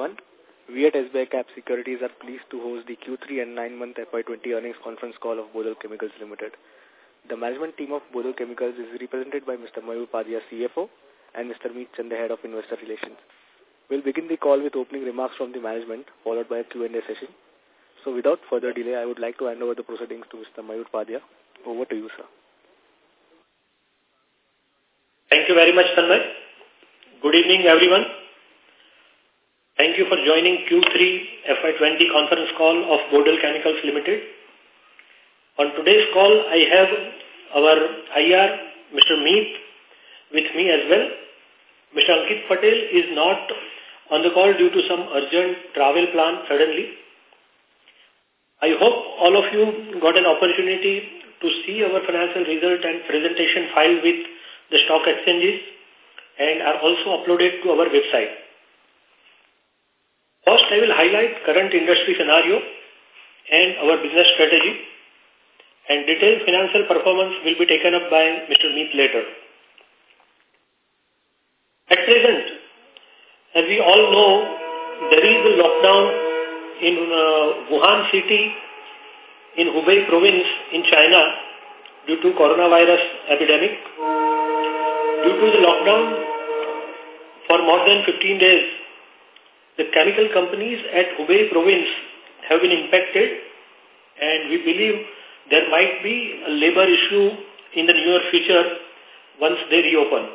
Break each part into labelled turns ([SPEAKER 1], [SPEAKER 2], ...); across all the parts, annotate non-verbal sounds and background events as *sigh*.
[SPEAKER 1] everyone. We at SBI Cap Securities are pleased to host the Q3 and 9-month FY20 earnings conference call of Bodal Chemicals Limited. The management team of Bodal Chemicals is represented by Mr. Mayur Padia, CFO, and Mr. Meet Chand, Head of Investor Relations. We'll begin the call with opening remarks from the management, followed by a Q&A session. So without further delay, I would like to hand over the proceedings to Mr. Mayur Padia. Over to you, sir.
[SPEAKER 2] Thank you very much, Tanmay. Good evening, everyone. Thank you for joining Q3 FY20 conference call of Bodal Chemicals Limited. On today's call, I have our IR, Mr. Meet, with me as well. Mr. Ankit Patel is not on the call due to some urgent travel plan suddenly. I hope all of you got an opportunity to see our financial result and presentation filed with the stock exchanges and are also uploaded to our website. First, I will highlight current industry scenario and our business strategy, and detailed financial performance will be taken up by Mr. Meet later. At present, as we all know, there is a lockdown in uh, Wuhan city in Hubei province in China due to coronavirus epidemic. Due to the lockdown for more than 15 days, the chemical companies at Hubei province have been impacted and we believe there might be a labor issue in the near future once they reopen.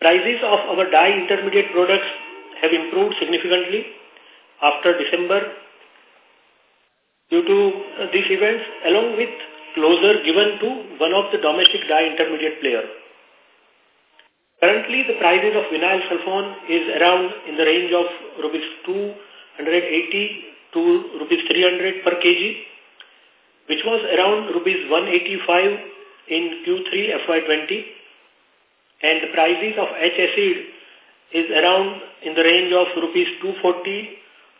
[SPEAKER 2] Prices of our dye intermediate products have improved significantly after December due to these events along with closure given to one of the domestic dye intermediate players. Currently, the prices of vinyl sulfone is around in the range of rupees 280 to rupees 300 per kg, which was around rupees 185 in Q3 FY20, and the prices of H acid is around in the range of rupees 240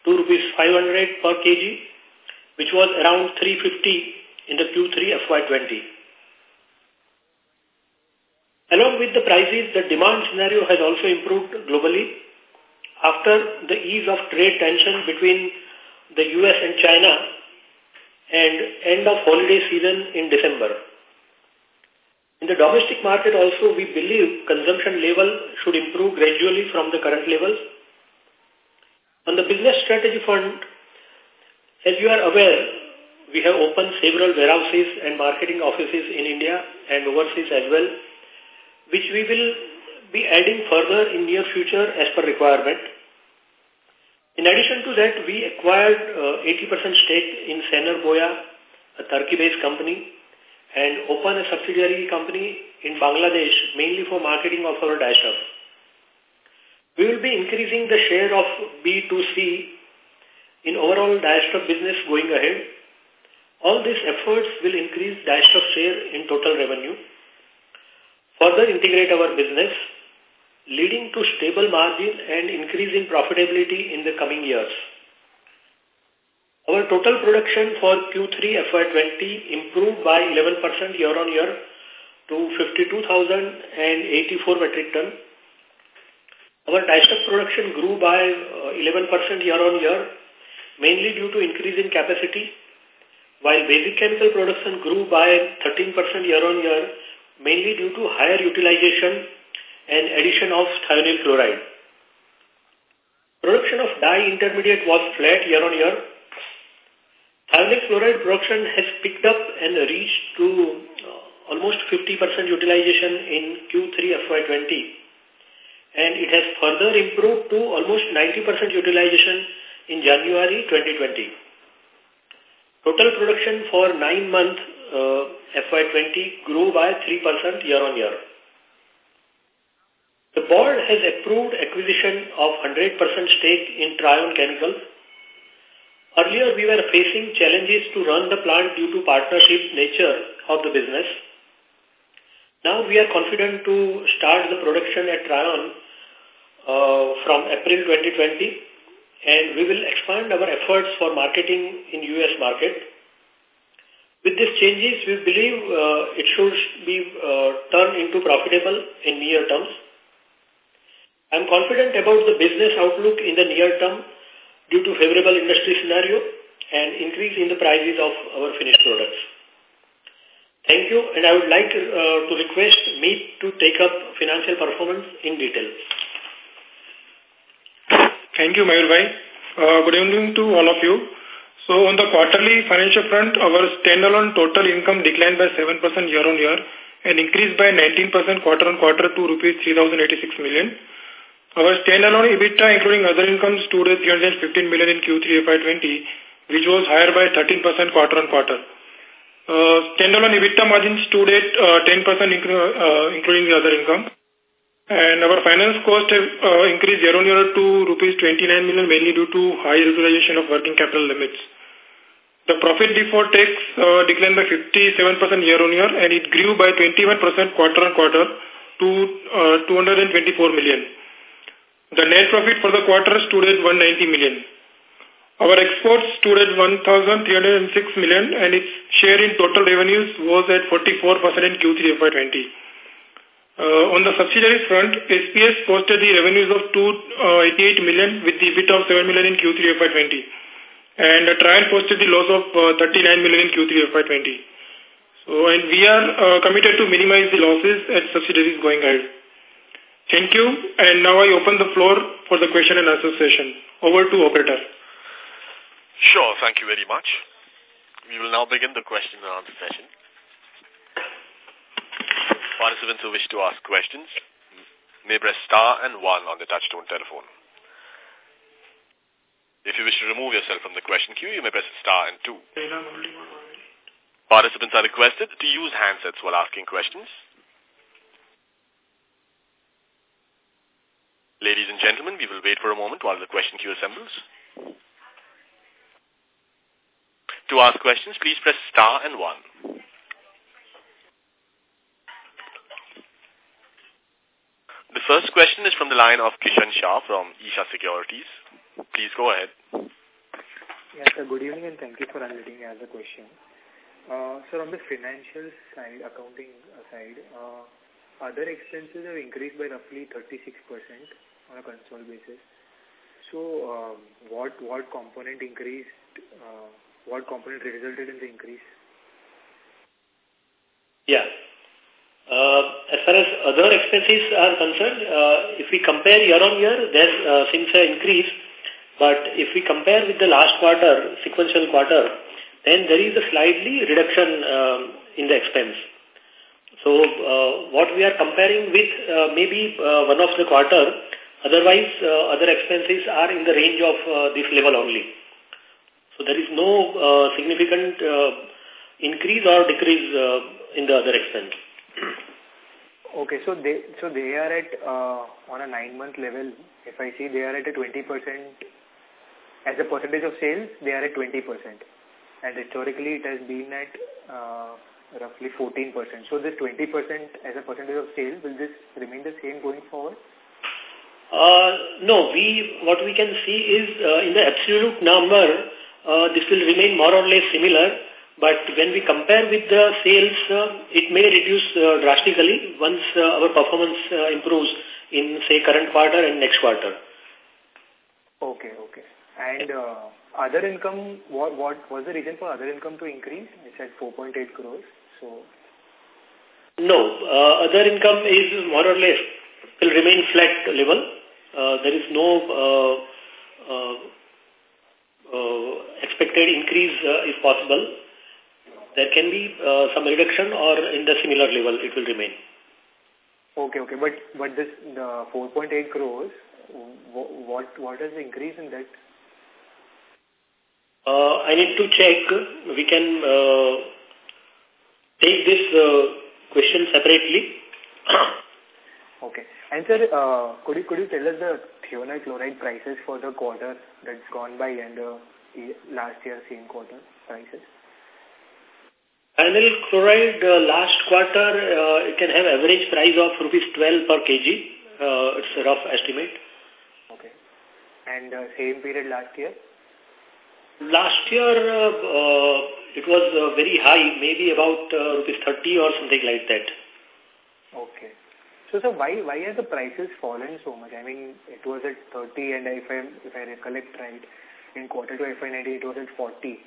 [SPEAKER 2] to rupees 500 per kg, which was around 350 in the Q3 FY20. Along with the prices, the demand scenario has also improved globally after the ease of trade tension between the US and China and end of holiday season in December. In the domestic market also, we believe consumption level should improve gradually from the current levels. On the business strategy front, as you are aware, we have opened several warehouses and marketing offices in India and overseas as well which we will be adding further in near future as per requirement. In addition to that, we acquired 80% uh, stake in Sener Boya, a Turkey-based company, and opened a subsidiary company in Bangladesh mainly for marketing of our dye. We will be increasing the share of B2C in overall dye business going ahead. All these efforts will increase dye share in total revenue further integrate our business, leading to stable margin and increase in profitability in the coming years. Our total production for Q3 FY20 improved by 11% year-on-year to 52,084 metric ton. Our dyestuff production grew by 11% uh, year-on-year, mainly due to increase in capacity, while basic chemical production grew by 13% year-on-year mainly due to higher utilization and addition of thionyl chloride. Production of dye intermediate was flat year on year. Thionyl chloride production has picked up and reached to uh, almost 50% utilization in Q3 FY20 and it has further improved to almost 90% utilization in January 2020. Total production for nine months FY20 grew by 3% year-on-year. The board has approved acquisition of 100% stake in Trion Chemicals. Earlier, we were facing challenges to run the plant due to partnership nature of the business. Now we are confident to start the production at Trion uh, from April 2020 and we will expand our efforts for marketing in US market. With these changes, we believe uh, it should be uh, turned into profitable in near terms. I'm confident about the business outlook in the near term due to favorable industry scenario and increase in the prices of our finished products. Thank you, and I would like to, uh, to request Meet to take up financial performance in detail.
[SPEAKER 3] Thank you, Mayur Uh, good evening to all of you. So on the quarterly financial front, our standalone total income declined by 7% year-on-year and increased by 19% quarter-on-quarter to rupees 3,086 million. Our standalone EBITDA, including other income, stood at 315 million in Q3 FY20, which was higher by 13% quarter-on-quarter. Uh, standalone EBITDA margin stood at uh, 10% uh, including the other income. And our finance cost have uh, increased year-on-year to rupees 29 million mainly due to high utilization of working capital limits. The profit before tax uh, declined by 57% year-on-year and it grew by 21% quarter-on-quarter to uh, 224 million. The net profit for the quarter stood at 190 million. Our exports stood at 1,306 million and its share in total revenues was at 44% in Q3 FY20. Uh, on the subsidiaries front, SPS posted the revenues of 288 uh, with the EBITDA of 7 million in Q3 FY20. And uh, Trion posted the loss of uh, 39 million in Q3 FY20. So, and we are uh, committed to minimize the losses at subsidiaries going ahead. Thank you. And now I open the floor for the question and answer session. Over to operator.
[SPEAKER 4] Sure. Thank you very much. We will now begin the question and answer session. Participants who wish to ask questions may press star and one on the touchtone telephone. If you wish to remove yourself from the question queue, you may press star and two. Participants are requested to use handsets while asking questions. Ladies and gentlemen, we will wait for a moment while the question queue assembles. To ask questions, please press star and one. The first question is from the line of Kishan Shah from Isha Securities. Please go ahead.
[SPEAKER 5] Yes, sir. Good evening and thank you for unmuting as a question. Uh, sir, on the financial side, accounting side, uh, other expenses have increased by roughly 36% on a console basis. So, um, what what component increased? Uh, what component resulted in the increase?
[SPEAKER 2] Yeah. Uh, as far as other expenses are concerned, uh, if we compare year on year, there uh, seems an increase. But if we compare with the last quarter, sequential quarter, then there is a slightly reduction um, in the expense. So uh, what we are comparing with uh, maybe uh, one of the quarter, Otherwise, uh, other expenses are in the range of uh, this level only. So there is no uh, significant uh, increase or decrease uh, in the other expense.
[SPEAKER 5] Okay, so they so they are at uh, on a nine month level. If I see, they are at a twenty percent as a percentage of sales. They are at twenty percent, and historically it has been at uh, roughly fourteen percent. So this twenty percent as a percentage of sales will this remain the same going forward?
[SPEAKER 2] Uh, no, we what we can see is uh, in the absolute number, uh, this will remain more or less similar. But when we compare with the sales, uh, it may reduce uh, drastically once uh, our performance uh, improves in, say, current quarter and next quarter.
[SPEAKER 5] Okay, okay. And uh, other income, what what was the reason for other income to increase? It's at 4.8 crores. So.
[SPEAKER 2] No, uh, other income is more or less will remain flat level. Uh, there is no uh, uh, expected increase if possible. There can be some reduction or in the similar level it will remain.
[SPEAKER 5] Okay, okay. But but this the 4.8 crores, what what is the increase in that?
[SPEAKER 2] Uh, I need to check. We can uh, take this uh, question separately. *coughs*
[SPEAKER 5] okay. And sir, uh, could you could you tell us the thionyl chloride prices for the quarter that's gone by and uh, last year same quarter prices?
[SPEAKER 2] Thionyl chloride uh, last quarter uh, it can have average price of rupees 12 per kg. Uh, it's a rough estimate.
[SPEAKER 5] Okay. And uh, same period last year?
[SPEAKER 2] Last year uh, uh, it was uh, very high, maybe about uh, rupees 30 or something like that.
[SPEAKER 5] Okay. So, so why why have the prices fallen so much? I mean, it was at 30, and if I if I recollect right, in quarter two FY19 it was at 40,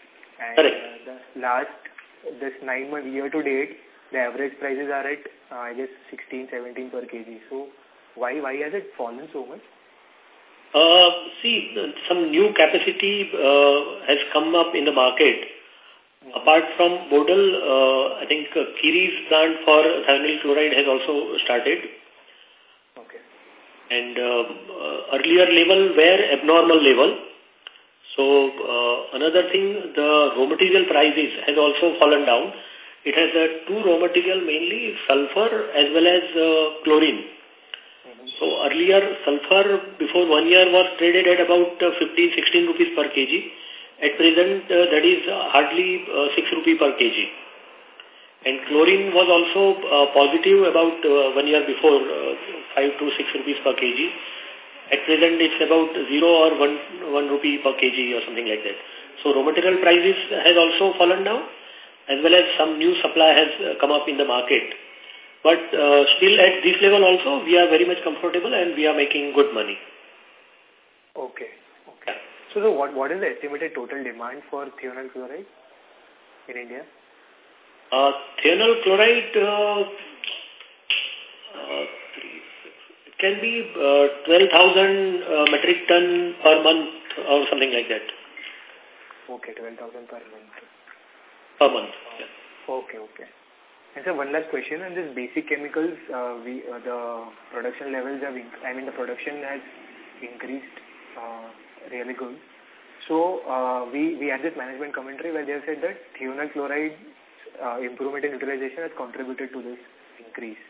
[SPEAKER 5] and uh, the last this nine month year to date, the average prices are at uh, I guess 16, 17 per kg. So, why why has it fallen so much?
[SPEAKER 2] Uh, see, some new capacity uh, has come up in the market. Apart from Bodal, uh, I think uh, Kiri's plant for thionyl chloride has also started.
[SPEAKER 5] Okay.
[SPEAKER 2] And uh, uh, earlier level were abnormal level. So uh, another thing, the raw material prices has also fallen down. It has uh, two raw material, mainly sulfur as well as uh, chlorine. So earlier sulfur before one year was traded at about uh, 15, 16 rupees per kg. At present, uh, that is hardly uh, 6 rupee per kg. And chlorine was also uh, positive about uh, one year before, uh, 5 to 6 rupees per kg. At present, it's about 0 or 1, 1 rupee per kg or something like that. So raw material prices has also fallen down as well as some new supply has uh, come up in the market. But uh, still at this level also, we are very much comfortable and we are making good money.
[SPEAKER 5] Okay. Okay. So, so what, what is the estimated total demand for thionyl chloride in India?
[SPEAKER 2] Uh, thionyl chloride uh, uh, it can be uh, 12,000 uh, metric ton per month or something like that.
[SPEAKER 5] Okay, 12,000 per month.
[SPEAKER 2] Per month, yeah.
[SPEAKER 5] Okay, okay. And so one last question on this basic chemicals, uh, we uh, the production levels have, I mean the production has increased uh, really good. So uh, we, we had this management commentary where they have said that thionyl chloride uh, improvement in utilization has contributed to this increase.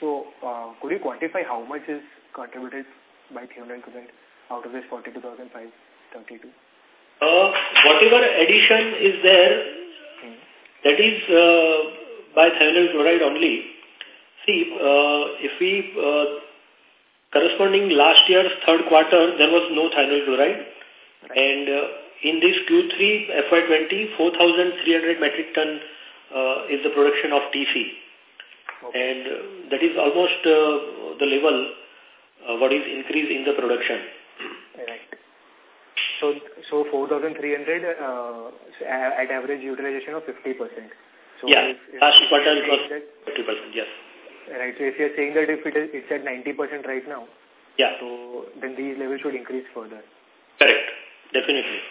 [SPEAKER 5] So uh, could you quantify how much is contributed by thionyl chloride out of this 42,532?
[SPEAKER 2] Uh, whatever addition is there, hmm. that is uh, by thionyl chloride only. See, uh, if we uh, corresponding last year's third quarter, there was no thionyl chloride. And uh, in this Q3 FY20, 4,300 metric ton uh, is the production of TC. Okay. And uh, that is almost uh, the level uh, what is increase in the production.
[SPEAKER 5] Right. So, so 4,300 uh, at average utilization of 50%. So
[SPEAKER 2] yeah, if, if last quarter it was 50%, yes.
[SPEAKER 5] Right, so if you're saying that if it is, it's at 90% right now,
[SPEAKER 2] yeah.
[SPEAKER 5] so then these levels should increase further.
[SPEAKER 2] Correct. Definitely.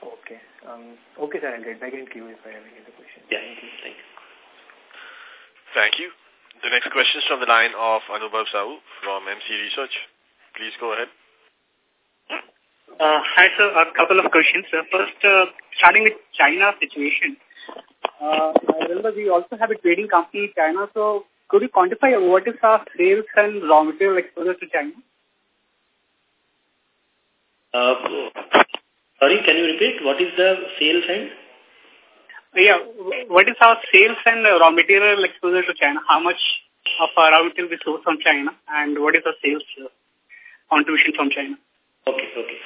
[SPEAKER 5] Okay. Um, okay, sir. I'll get back in queue if I have any other questions.
[SPEAKER 2] Yeah. Thank you. Thank you.
[SPEAKER 4] Thank you. The next question is from the line of Anubhav Sahu from MC Research. Please go ahead.
[SPEAKER 6] Uh, hi, sir. A couple of questions. Uh, first, uh, starting with China situation. Uh, I remember we also have a trading company in China. So, could you quantify what is our sales and raw material exposure to China?
[SPEAKER 2] Uh, sorry, can you repeat? What is the sales and?
[SPEAKER 6] Yeah, what is our sales and raw material exposure to China? How much of our raw material we source from China and what is the sales uh, contribution from China?
[SPEAKER 2] Okay, okay.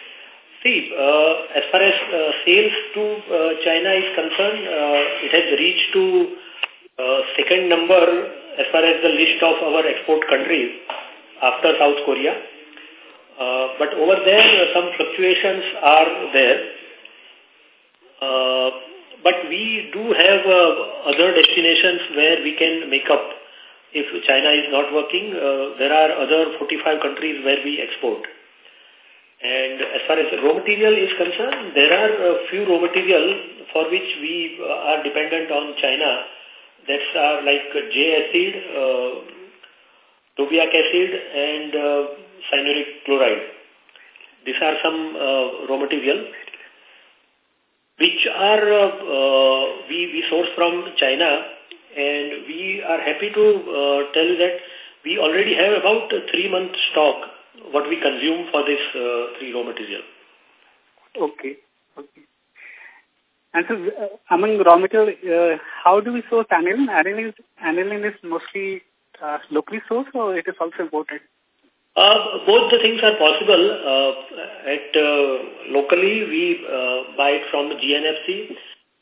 [SPEAKER 2] See, uh, as far as uh, sales to uh, China is concerned, uh, it has reached to uh, second number as far as the list of our export countries after South Korea. Uh, but over there, some fluctuations are there. But we do have other destinations where we can make up. If China is not working, there are other 45 countries where we export. And as far as raw material is concerned, there are a few raw material for which we uh, are dependent on China. That's are like J acid, uh, Tobias acid, and uh, cyanuric chloride. These are some uh, raw material which are uh, uh, we, we source from China and we are happy to uh, tell that we already have about three month stock what we consume for this uh, three raw material.
[SPEAKER 6] Okay. Okay. And so, uh, among raw material, uh, how do we source aniline? Aniline is, aniline is mostly uh, locally sourced or it is also imported?
[SPEAKER 2] Uh, both the things are possible. Uh, at uh, Locally, we uh, buy it from GNFC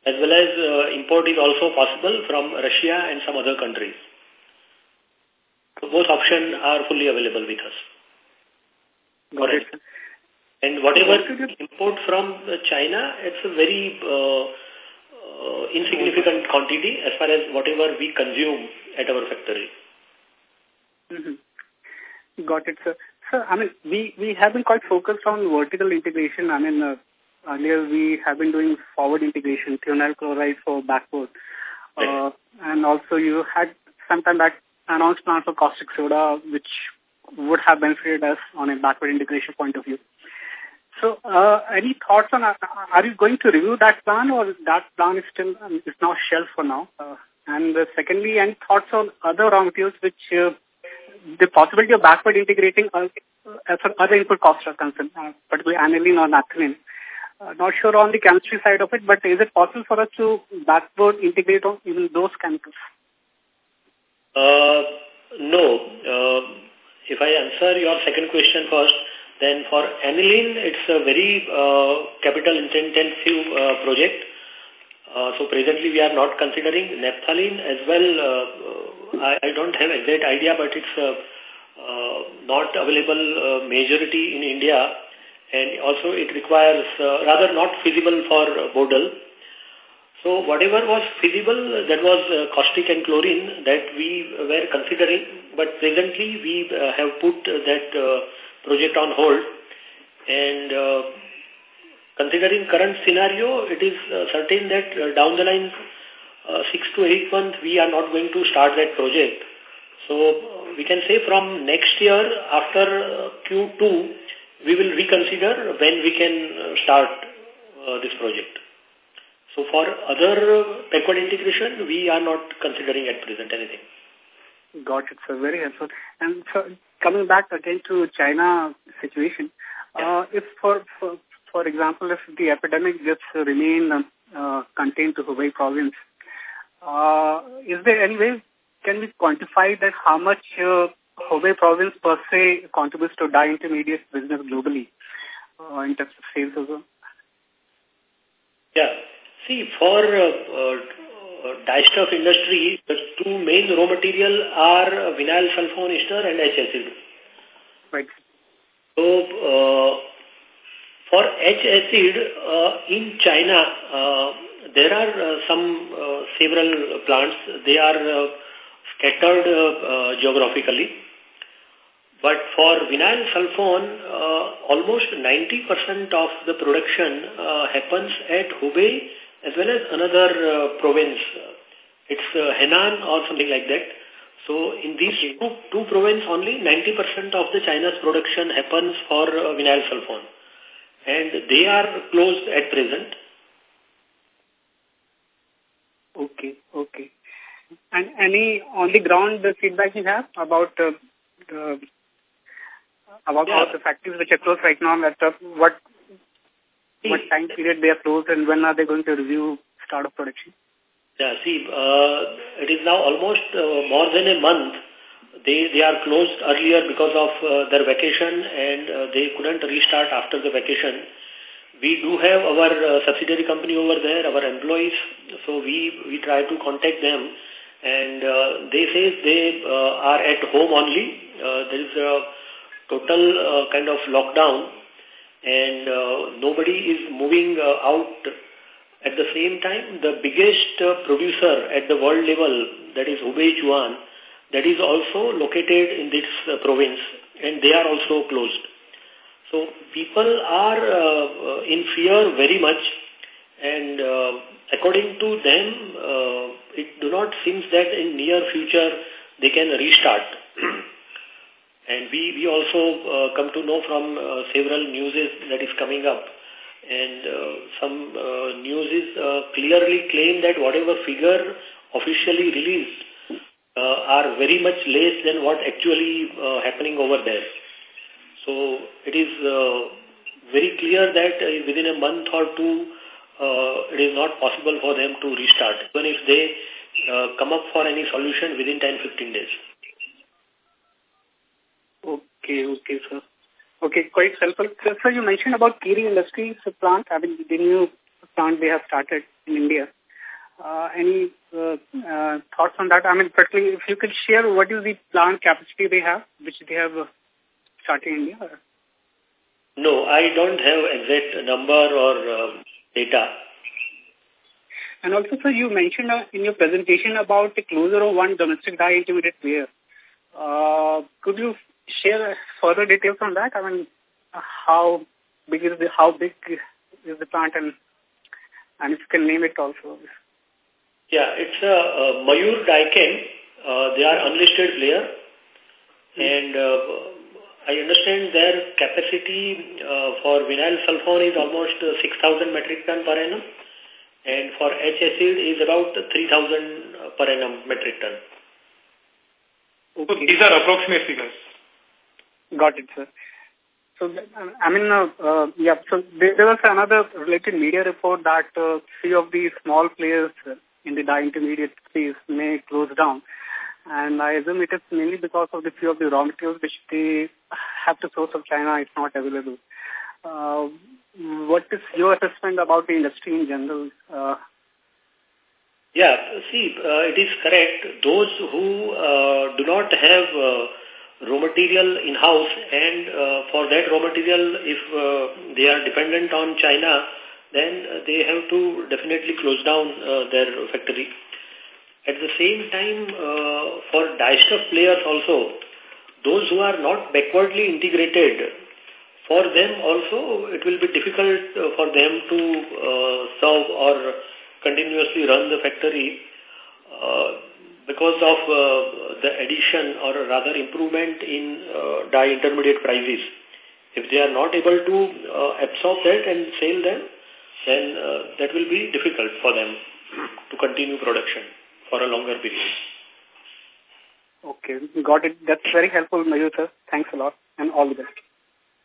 [SPEAKER 2] as well as uh, import is also possible from Russia and some other countries. So both options are fully available with us.
[SPEAKER 6] Got it.
[SPEAKER 2] And whatever import from China, it's a very uh, uh, insignificant quantity as far as whatever we consume at our factory.
[SPEAKER 6] Mm -hmm. Got it, sir. Sir, I mean, we, we have been quite focused on vertical integration. I mean, uh, earlier we have been doing forward integration, thionyl chloride for backward. Uh, and also you had sometime back announced plan for caustic soda, which would have benefited us on a backward integration point of view. So, uh, any thoughts on, uh, are you going to review that plan or that plan is still, um, is now shelved for now? Uh, and uh, secondly, any thoughts on other raw materials which, uh, the possibility of backward integrating uh, as for other input costs are concerned, uh, particularly aniline or naphthalene. Uh, not sure on the chemistry side of it, but is it possible for us to backward integrate on even those chemicals?
[SPEAKER 2] Uh, no. Uh, if I answer your second question first, then for aniline, it's a very uh, capital-intensive uh, project. Uh, so presently we are not considering naphthalene as well. Uh, I, I don't have exact idea, but it's uh, uh, not available uh, majority in India. And also it requires, uh, rather not feasible for uh, Bodal. So whatever was feasible, that was uh, caustic and chlorine that we were considering. But presently we uh, have put that uh, project on hold. And uh, considering current scenario, it is uh, certain that uh, down the line, uh, six to eight months, we are not going to start that project. So uh, we can say from next year, after uh, Q2, we will reconsider when we can uh, start uh, this project. So for other backward integration, we are not considering at present anything.
[SPEAKER 6] Got it, sir. Very helpful. And so coming back again to China situation, uh, if for, for for example, if the epidemic just remain uh, contained to Hubei province, uh, is there any way can we quantify that how much uh, Hubei province per se contributes to dye intermediate business globally uh, in terms of sales also?
[SPEAKER 2] Yeah. See, for uh, uh, dyestuff industry, the two main raw material are vinyl sulfone ester and H acid.
[SPEAKER 6] Right.
[SPEAKER 2] So, uh, for H acid uh, in China, uh, there are uh, some uh, several plants. They are uh, scattered uh, uh, geographically. But for vinyl sulfone, uh, almost 90% of the production uh, happens at Hubei as well as another uh, province. It's uh, Henan or something like that. So in these okay. two, two provinces only, 90% of the China's production happens for uh, vinyl sulfone. And they are closed at present.
[SPEAKER 6] Okay, okay. And any on the ground the feedback you have about uh, the about yeah. the factories which are closed right now, that, uh, what what time period they are closed and when are they going to review start of production?
[SPEAKER 2] Yeah, see, uh, it is now almost uh, more than a month. They they are closed earlier because of uh, their vacation and uh, they couldn't restart after the vacation. We do have our uh, subsidiary company over there, our employees, so we, we try to contact them and uh, they say they uh, are at home only. Uh, there is a total uh, kind of lockdown and uh, nobody is moving uh, out. At the same time, the biggest uh, producer at the world level, that is Hubei Chuyuan, that is also located in this uh, province, and they are also closed. So people are uh, uh, in fear very much, and according to them, it do not seem that in near future they can restart. *clears throat* And we, we also uh, come to know from uh, several news that is coming up. And uh, some news is clearly claim that whatever figure officially released are very much less than what actually happening over there. So it is very clear that uh, within a month or two, uh, it is not possible for them to restart, even if they uh, come up for any solution within 10-15 days.
[SPEAKER 6] Okay, okay, sir. Okay, quite helpful. So, sir, you mentioned about Kiri Industries plant, I mean, the new plant they have started in India. Uh, any uh, uh, thoughts on that? I mean, particularly if you could share what is the plant capacity they have, which they have uh, started in India?
[SPEAKER 2] No, I don't have exact number or uh, data.
[SPEAKER 6] And also, sir, you mentioned uh, in your presentation about the closure of one domestic dye intermediate player. Uh, could you share further details on that? I mean, how big is the how big is the plant, and and if you can name it also.
[SPEAKER 2] Yeah, it's a, a Mayur Daiken. Uh, they are unlisted player, mm. and uh, I understand their capacity uh, for vinyl sulfone is almost uh, 6,000 metric ton per annum, and for H acid is about 3,000 uh, per annum metric ton.
[SPEAKER 3] Okay. So these are approximate figures.
[SPEAKER 6] Got it, sir. So, I mean, uh, uh, yeah, so there, was another related media report that uh, few of the small players in the intermediate space may close down. And I assume it is mainly because of the few of the raw materials which they have to source of China, it's not available. Uh, what is your assessment about the industry in general? Uh,
[SPEAKER 2] yeah, see, uh, it is correct. Those who uh, do not have uh, raw material in-house and uh, for that raw material, if uh, they are dependent on China, then they have to definitely close down uh, their factory. At the same time, uh, for dye stuff players also, those who are not backwardly integrated, for them also it will be difficult uh, for them to uh, serve or continuously run the factory uh, because of uh, the addition or rather improvement in uh, dye intermediate prices. If they are not able to uh, absorb that and sell them, then uh, that will be difficult for them to continue production for a longer period.
[SPEAKER 6] Okay, got it. That's very helpful, Mayur sir. Thanks a lot and all the best.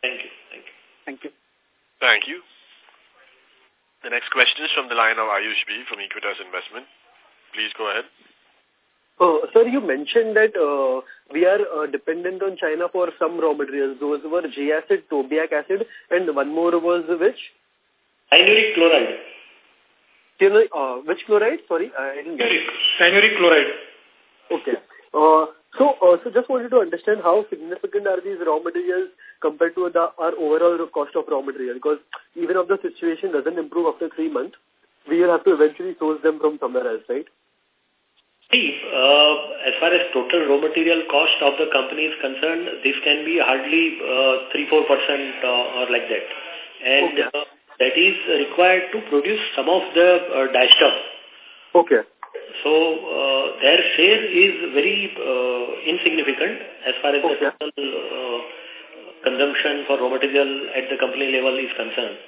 [SPEAKER 2] Thank you. Thank you.
[SPEAKER 6] Thank you.
[SPEAKER 4] Thank you. The next question is from the line of Ayush B from Equitas Investment. Please go ahead.
[SPEAKER 7] Uh, sir, you mentioned that uh, we are uh, dependent on China for some raw materials. Those were J-acid, Tobias acid, and one more was which?
[SPEAKER 2] Cyanuric chloride.
[SPEAKER 7] Know, uh, which chloride? Sorry, I didn't get it.
[SPEAKER 3] Cyanuric chloride.
[SPEAKER 7] Okay. Uh, so, uh, so just wanted to understand how significant are these raw materials compared to the our overall cost of raw material? Because even if the situation doesn't improve after three months, we will have to eventually source them from somewhere else, right?
[SPEAKER 2] See, uh, as far as total raw material cost of the company is concerned, this can be hardly 3-4% uh, uh, or like that. And okay. uh, that is required to produce some of the uh, dye stuff.
[SPEAKER 7] Okay.
[SPEAKER 2] So uh, their share is very uh, insignificant as far as okay. the total uh, consumption for raw material at the company level is concerned.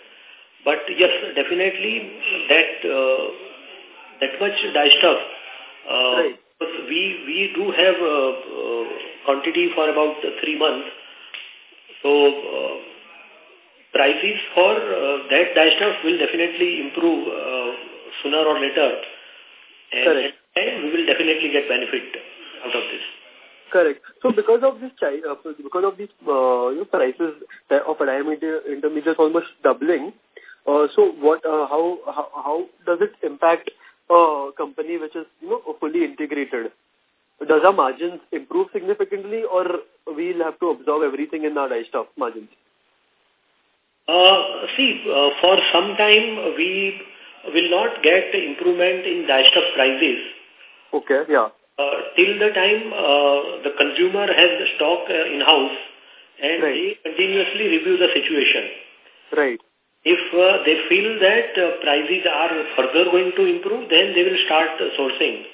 [SPEAKER 2] But yes, definitely that uh, that much dye stuff. Uh, right. We we do have a, a quantity for about three months. So uh, prices for uh, that dye stuff will definitely improve uh, sooner or later. And
[SPEAKER 7] Correct.
[SPEAKER 2] we will definitely get benefit out of this.
[SPEAKER 7] Correct. So because of this, uh, because of these uh, you know, prices of a diameter intermediate almost doubling, uh, so what? Uh, how, how how does it impact a company which is you know fully integrated? Does our margins improve significantly, or we'll have to absorb everything in our stuff margins?
[SPEAKER 2] Uh, see, uh, for some time we will not get improvement in stuff prices.
[SPEAKER 7] Okay, yeah.
[SPEAKER 2] Uh, till the time uh, the consumer has the stock uh, in-house and right. they continuously review the situation.
[SPEAKER 7] Right.
[SPEAKER 2] If uh, they feel that uh, prices are further going to improve, then they will start uh, sourcing.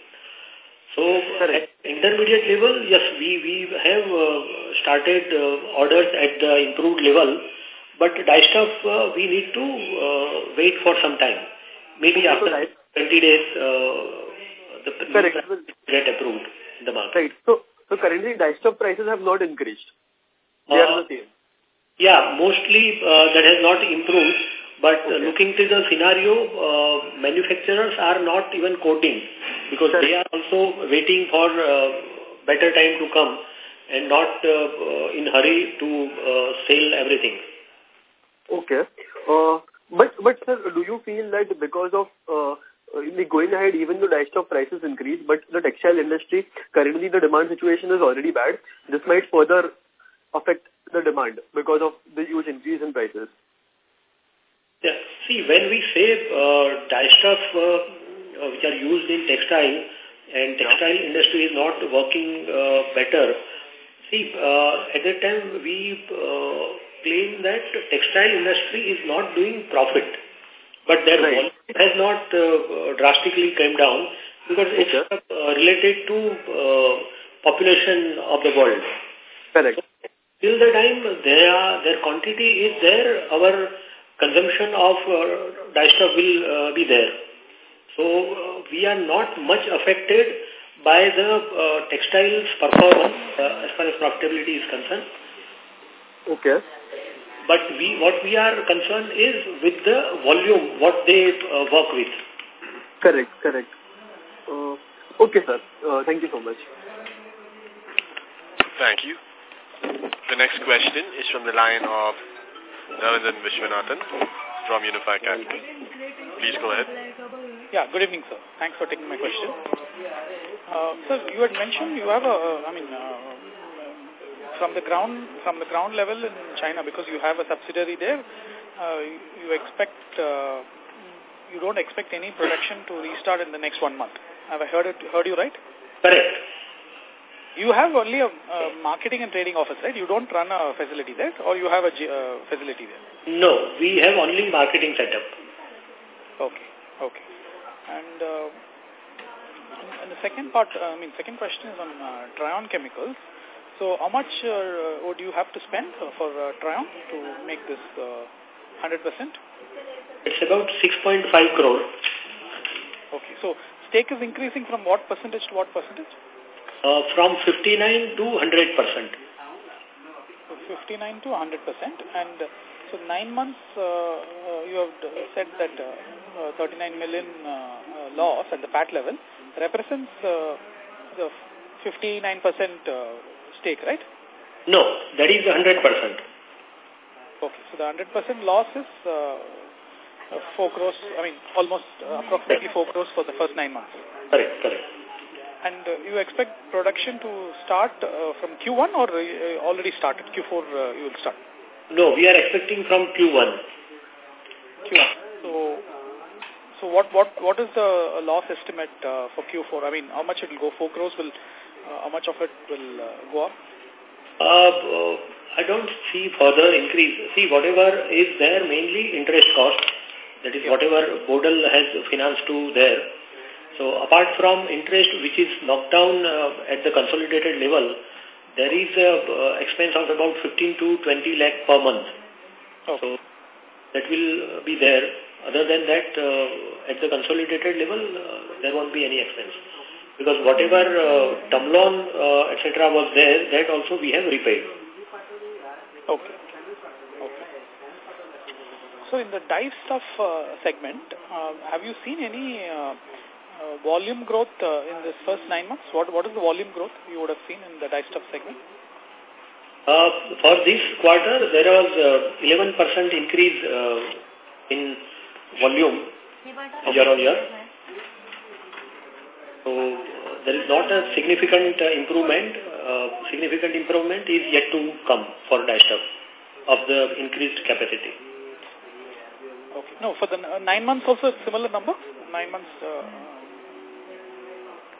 [SPEAKER 2] So Correct. at intermediate level, yes, we, we have uh, started uh, orders at the improved level, but dye stuff uh, we need to uh, wait for some time. Maybe after 20 days, uh, the
[SPEAKER 7] Correct.
[SPEAKER 2] get approved in the market.
[SPEAKER 7] Right. So, so currently dye stuff prices have not increased. They are the same.
[SPEAKER 2] Yeah, mostly uh, that has not improved. But okay. uh, looking to the scenario, uh, manufacturers are not even quoting because Correct. they are also waiting for uh, better time to come and not uh, uh, in hurry to uh, sell everything.
[SPEAKER 7] Okay. Uh, but, but sir, do you feel that because of uh, uh, going ahead, even though dyestuff prices increase, but the textile industry, currently the demand situation is already bad. This might further affect the demand because of the huge increase in prices.
[SPEAKER 2] Yeah. See, when we say uh, dyestuff uh, which are used in textile and textile yeah. industry is not working uh, better, see, uh, at that time we uh, claim that textile industry is not doing profit. But their right. volume has not uh, drastically come down because it's uh, related to uh, population of the world.
[SPEAKER 7] Correct. So,
[SPEAKER 2] till the time their, their quantity is there, our consumption of uh, dyestuff will uh, be there. So uh, we are not much affected by the uh, textiles performance uh, as far as profitability is concerned.
[SPEAKER 7] Okay.
[SPEAKER 2] But we, what we are concerned is with the volume, what they uh, work with.
[SPEAKER 7] Correct, correct. Uh, okay, sir. Uh, thank you so much.
[SPEAKER 4] Thank you. The next question is from the line of Narendran Vishwanathan from Unifi Capital. Please go ahead.
[SPEAKER 8] Yeah, good evening, sir. Thanks for taking my question. Uh, sir, you had mentioned you have a, I mean, uh, from the ground from the ground level in China because you have a subsidiary there. Uh, you expect uh, you don't expect any production to restart in the next one month. Have I heard it? Heard you right?
[SPEAKER 2] Correct.
[SPEAKER 8] You have only a, a, marketing and trading office, right? You don't run a facility there, or you have a uh, facility there?
[SPEAKER 2] No, we have only marketing setup.
[SPEAKER 8] Okay, okay. And, uh, and the second part, uh, I mean, second question is on uh, Trion Chemicals. So, how much uh, would you have to spend for uh, Trion to make this 100%? Uh,
[SPEAKER 2] it's about 6.5 crore.
[SPEAKER 8] Okay, so stake is increasing from what percentage to what percentage?
[SPEAKER 2] Uh, from 59 to 100 percent.
[SPEAKER 8] 59 to 100 percent. And uh, so nine months, uh, uh, you have said that uh, 39 million loss at the PAT level represents the 59 percent stake, right?
[SPEAKER 2] No, that is 100 percent.
[SPEAKER 8] Okay, so the 100 percent loss is uh, 4 crores, I mean, almost uh, approximately 4 crores for the first nine months.
[SPEAKER 2] Correct, correct.
[SPEAKER 8] And uh, you expect production to start uh, from Q1 or uh, already started? Q4 uh, you will start?
[SPEAKER 2] No, we are expecting from Q1.
[SPEAKER 8] Q1. So, so what what what is the loss estimate uh, for Q4? I mean, how much it will go? 4 crores will, uh, how much of it will uh, go up?
[SPEAKER 2] Uh, I don't see further increase. See, whatever is there, mainly interest cost. That is, yeah. whatever Bodal has financed to there so apart from interest which is knocked down uh, at the consolidated level, there is a uh, expense of about 15 to 20 lakh per month.
[SPEAKER 8] Okay.
[SPEAKER 2] So that will be there. Other than that, uh, at the consolidated level, uh, there won't be any expense. Because whatever uh, term loan, uh, etc. was there, that also we have repaid.
[SPEAKER 8] Okay. So in the dye stuff uh, segment, uh, have you seen any uh, uh, volume growth uh, in this first nine months? What What is the volume growth you would have seen in the dye stuff segment?
[SPEAKER 2] Uh, for this quarter, there was 11% uh, increase uh, in volume year on year. So there is not a significant improvement. significant improvement is yet to come for dye stuff of the increased capacity.
[SPEAKER 8] Okay. No, for the nine months also similar number? Nine months
[SPEAKER 2] uh,